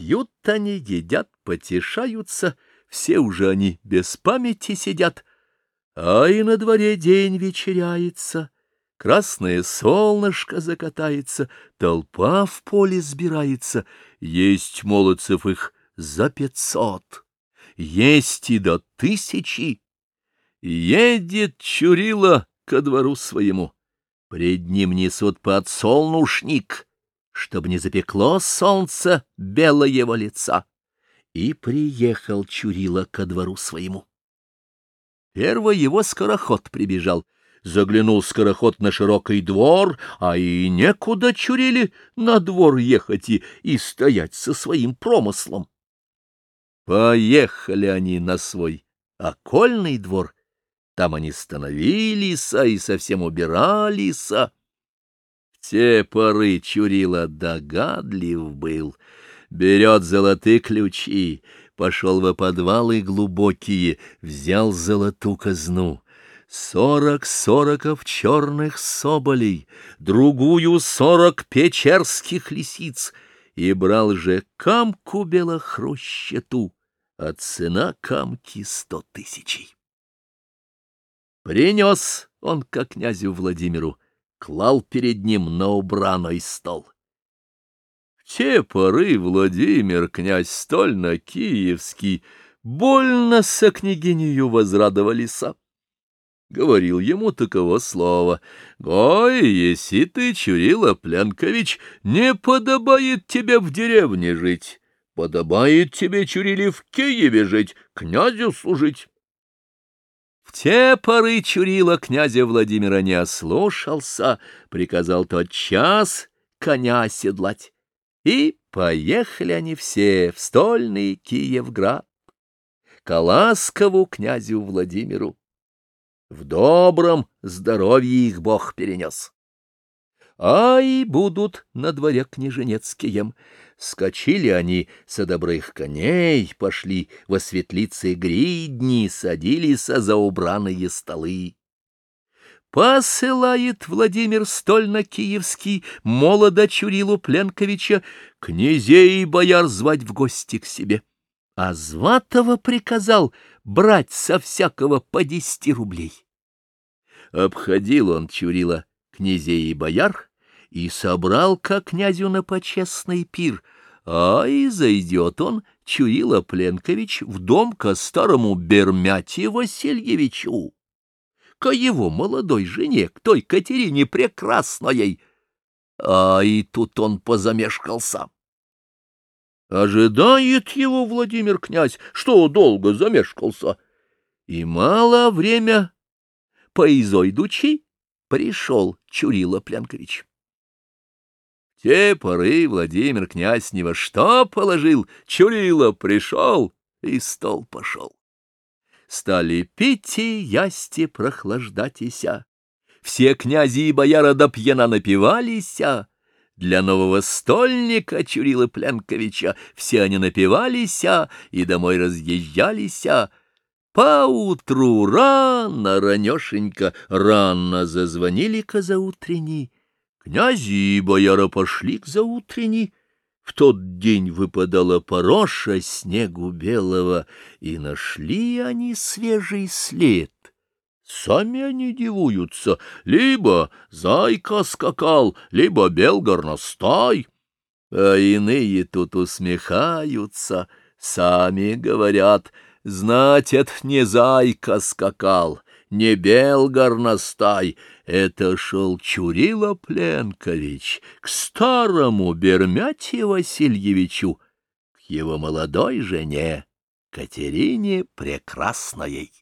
Пьют они, едят, потешаются, все уже они без памяти сидят, а и на дворе день вечеряется, красное солнышко закатается, толпа в поле сбирается, есть молодцев их за пятьсот, есть и до тысячи. Едет Чурила ко двору своему, пред ним несут подсолнушник — чтобы не запекло солнце белое его лица. И приехал Чурила ко двору своему. Первый его скороход прибежал. Заглянул скороход на широкий двор, а и некуда Чурили на двор ехать и, и стоять со своим промыслом. Поехали они на свой окольный двор. Там они становились и совсем убирались. Те поры Чурила догадлив был, берет золотые ключи, пошел во подвалы глубокие, взял золотую казну. Сорок сороков черных соболей, другую сорок печерских лисиц, и брал же камку белохрущету, а цена камки сто тысячей. Принес он ко князю Владимиру клал перед ним на убраный стол. В те поры Владимир, князь стольно-киевский, больно со княгинею возрадовались. Говорил ему таково слово. «Гой, если ты, Чурила Пленкович, не подобает тебе в деревне жить, подобает тебе, Чурили, в Киеве жить, князю служить». Те поры Чурила князя Владимира не ослушался, приказал тот час коня седлать. И поехали они все в стольный Киевград, к ласкову князю Владимиру. В добром здоровье их Бог перенес. А и будут на дворе княженецкие, Скочили они со добрых коней, пошли во светлицы гридни, садились за убранные столы. Посылает Владимир Стольно-Киевский молодо Чурилу Пленковича князей и бояр звать в гости к себе. А Зватова приказал брать со всякого по десяти рублей. Обходил он Чурила князей и бояр, и собрал ко князю на почестный пир, а и зайдет он, Чуила Пленкович, в дом ко старому Бермяти Васильевичу, ко его молодой жене, к той Катерине Прекрасной, а и тут он позамешкался. Ожидает его Владимир князь, что долго замешкался, и мало время поизойдучи пришел Чурила Пленкович те поры Владимир князь ни во что положил, Чурило пришел и стол пошел. Стали пить и ясти прохлаждатися. Все князи и бояра до пьяна напивалися. Для нового стольника Чурила Пленковича все они напивалися и домой разъезжалися. Поутру рано, ранешенько, рано зазвонили козаутренней. Князи и бояра пошли к заутренней. В тот день выпадала пороша снегу белого, и нашли они свежий след. Сами они дивуются, либо зайка скакал, либо бел горностай. А иные тут усмехаются, сами говорят, знать, это не зайка скакал, не бел горностай, это шел Чурила Пленкович к старому Бермяте Васильевичу, к его молодой жене Катерине Прекрасной.